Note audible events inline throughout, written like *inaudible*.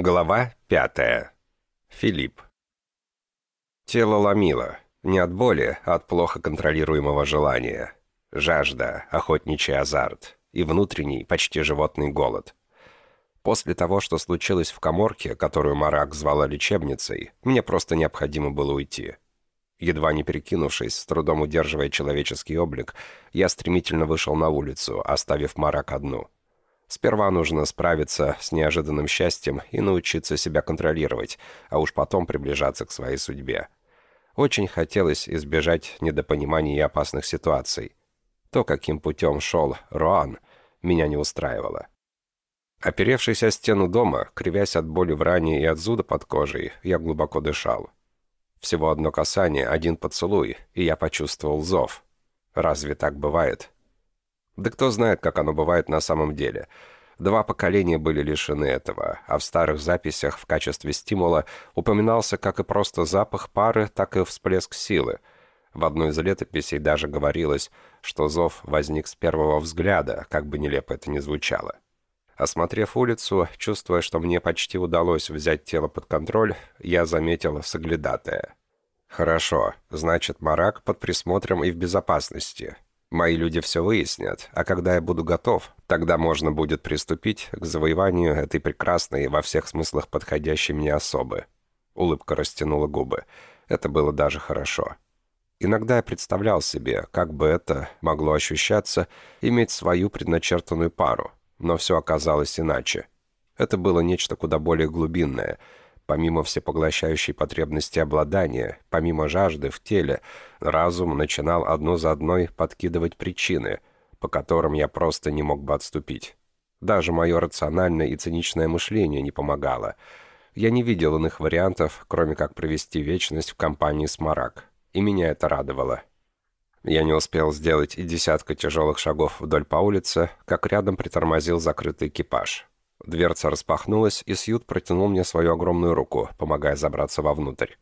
Глава пятая. Филипп. Тело ломило. Не от боли, а от плохо контролируемого желания. Жажда, охотничий азарт и внутренний, почти животный голод. После того, что случилось в коморке, которую Марак звала лечебницей, мне просто необходимо было уйти. Едва не перекинувшись, с трудом удерживая человеческий облик, я стремительно вышел на улицу, оставив Марак одну — Сперва нужно справиться с неожиданным счастьем и научиться себя контролировать, а уж потом приближаться к своей судьбе. Очень хотелось избежать недопониманий и опасных ситуаций. То, каким путем шел Роан, меня не устраивало. Оперевшись о стену дома, кривясь от боли в ране и от зуда под кожей, я глубоко дышал. Всего одно касание, один поцелуй, и я почувствовал зов. Разве так бывает? Да кто знает, как оно бывает на самом деле. Два поколения были лишены этого, а в старых записях в качестве стимула упоминался как и просто запах пары, так и всплеск силы. В одной из летописей даже говорилось, что зов возник с первого взгляда, как бы нелепо это ни звучало. Осмотрев улицу, чувствуя, что мне почти удалось взять тело под контроль, я заметил соглядатая. «Хорошо, значит, Марак под присмотром и в безопасности. Мои люди все выяснят, а когда я буду готов, тогда можно будет приступить к завоеванию этой прекрасной и во всех смыслах подходящей мне особы. Улыбка растянула губы. Это было даже хорошо. Иногда я представлял себе, как бы это могло ощущаться, иметь свою предначертанную пару, но все оказалось иначе. Это было нечто куда более глубинное — Помимо всепоглощающей потребности обладания, помимо жажды в теле, разум начинал одну за одной подкидывать причины, по которым я просто не мог бы отступить. Даже мое рациональное и циничное мышление не помогало. Я не видел иных вариантов, кроме как провести вечность в компании с Марак. И меня это радовало. Я не успел сделать и десятка тяжелых шагов вдоль по улице, как рядом притормозил закрытый экипаж. Дверца распахнулась, и Сьют протянул мне свою огромную руку, помогая забраться вовнутрь.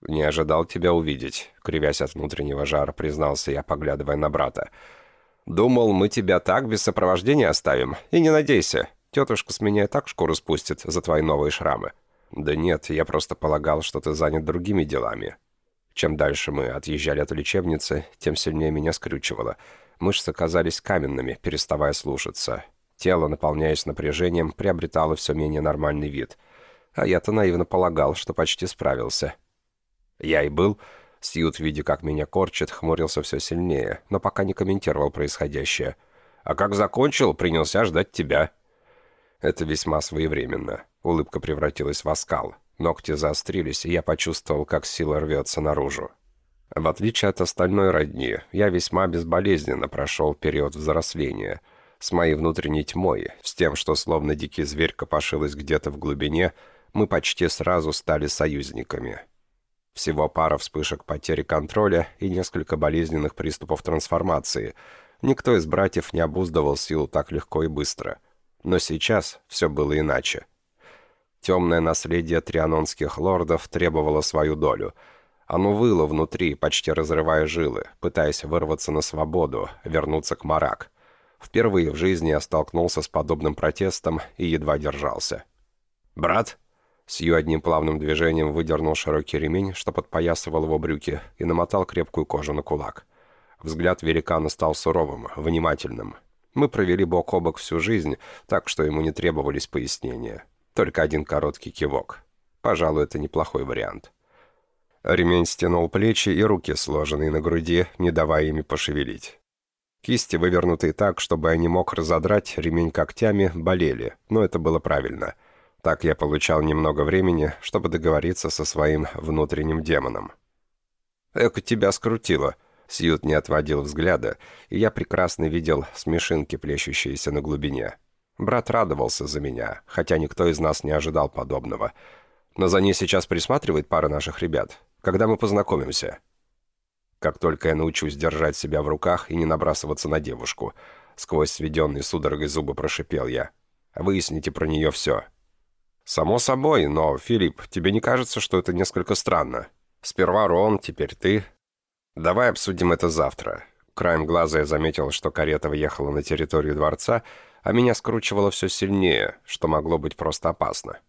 «Не ожидал тебя увидеть», — кривясь от внутреннего жара, признался я, поглядывая на брата. «Думал, мы тебя так без сопровождения оставим. И не надейся, тетушка с меня и так шкуру спустит за твои новые шрамы». «Да нет, я просто полагал, что ты занят другими делами». Чем дальше мы отъезжали от лечебницы, тем сильнее меня скрючивало. Мышцы казались каменными, переставая слушаться. Тело, наполняясь напряжением, приобретало все менее нормальный вид. А я-то наивно полагал, что почти справился. Я и был... Сьют, видя, как меня корчит, хмурился все сильнее, но пока не комментировал происходящее. «А как закончил, принялся ждать тебя». Это весьма своевременно. Улыбка превратилась в оскал. Ногти заострились, и я почувствовал, как сила рвется наружу. В отличие от остальной родни, я весьма безболезненно прошел период взросления — с моей внутренней тьмой, с тем, что словно дикий зверь копошилась где-то в глубине, мы почти сразу стали союзниками. Всего пара вспышек потери контроля и несколько болезненных приступов трансформации. Никто из братьев не обуздывал силу так легко и быстро. Но сейчас все было иначе. Темное наследие трианонских лордов требовало свою долю. Оно выло внутри, почти разрывая жилы, пытаясь вырваться на свободу, вернуться к Марак — Впервые в жизни я столкнулся с подобным протестом и едва держался. «Брат?» Сью одним плавным движением выдернул широкий ремень, что подпоясывал его брюки, и намотал крепкую кожу на кулак. Взгляд великана стал суровым, внимательным. Мы провели бок о бок всю жизнь, так что ему не требовались пояснения. Только один короткий кивок. Пожалуй, это неплохой вариант. Ремень стянул плечи и руки, сложенные на груди, не давая ими пошевелить. Кисти, вывернутые так, чтобы я не мог разодрать ремень когтями, болели, но это было правильно. Так я получал немного времени, чтобы договориться со своим внутренним демоном. «Эко тебя скрутило», — Сьют не отводил взгляда, и я прекрасно видел смешинки, плещущиеся на глубине. Брат радовался за меня, хотя никто из нас не ожидал подобного. Но за ней сейчас присматривает пара наших ребят. Когда мы познакомимся?» Как только я научусь держать себя в руках и не набрасываться на девушку. Сквозь сведенные судорогой зубы прошипел я. Выясните про нее все. Само собой, но, Филипп, тебе не кажется, что это несколько странно? Сперва Рон, теперь ты. Давай обсудим это завтра. Краем глаза я заметил, что карета въехала на территорию дворца, а меня скручивало все сильнее, что могло быть просто опасно.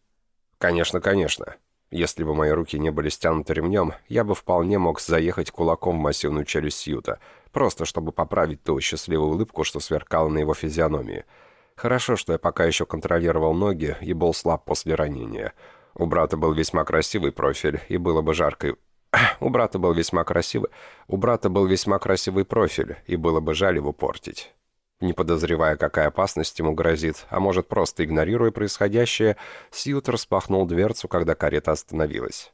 Конечно, конечно. Если бы мои руки не были стянуты ремнем, я бы вполне мог заехать кулаком в массивную челюсть Сьюта, просто чтобы поправить ту счастливую улыбку, что сверкала на его физиономии. Хорошо, что я пока еще контролировал ноги и был слаб после ранения. У брата был весьма красивый профиль, и было бы жарко... *clears throat* У брата был весьма красивый... У брата был весьма красивый профиль, и было бы жаль его портить. Не подозревая, какая опасность ему грозит, а может, просто игнорируя происходящее, Сьют распахнул дверцу, когда карета остановилась.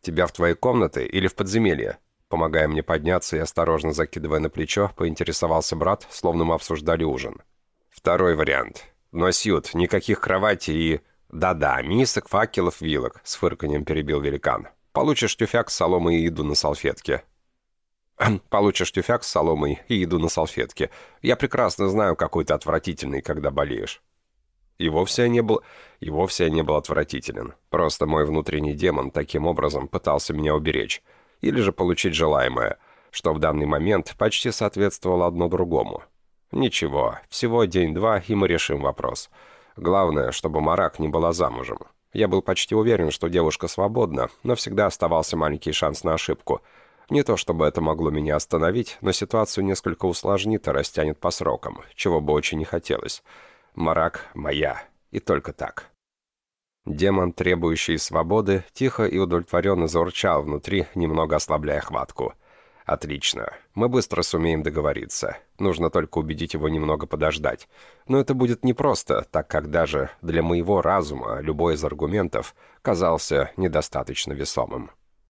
«Тебя в твоей комнаты или в подземелье?» Помогая мне подняться и осторожно закидывая на плечо, поинтересовался брат, словно мы обсуждали ужин. «Второй вариант. Но, Сьют, никаких кроватей и...» «Да-да, мисок, факелов, вилок», — с фырканьем перебил великан. «Получишь тюфяк с соломой и еду на салфетке. *clears throat* Получишь тюфяк с соломой и еду на салфетке. Я прекрасно знаю, какой ты отвратительный, когда болеешь». И вовсе я не был... И вовсе я не был отвратителен. Просто мой внутренний демон таким образом пытался меня уберечь. Или же получить желаемое, что в данный момент почти соответствовало одно другому. Ничего, всего день-два, и мы решим вопрос. Главное, чтобы Марак не была замужем. Я был почти уверен, что девушка свободна, но всегда оставался маленький шанс на ошибку — не то чтобы это могло меня остановить, но ситуацию несколько усложнит и растянет по срокам, чего бы очень не хотелось. Марак моя. И только так. Демон, требующий свободы, тихо и удовлетворенно заурчал внутри, немного ослабляя хватку. «Отлично. Мы быстро сумеем договориться. Нужно только убедить его немного подождать. Но это будет непросто, так как даже для моего разума любой из аргументов казался недостаточно весомым».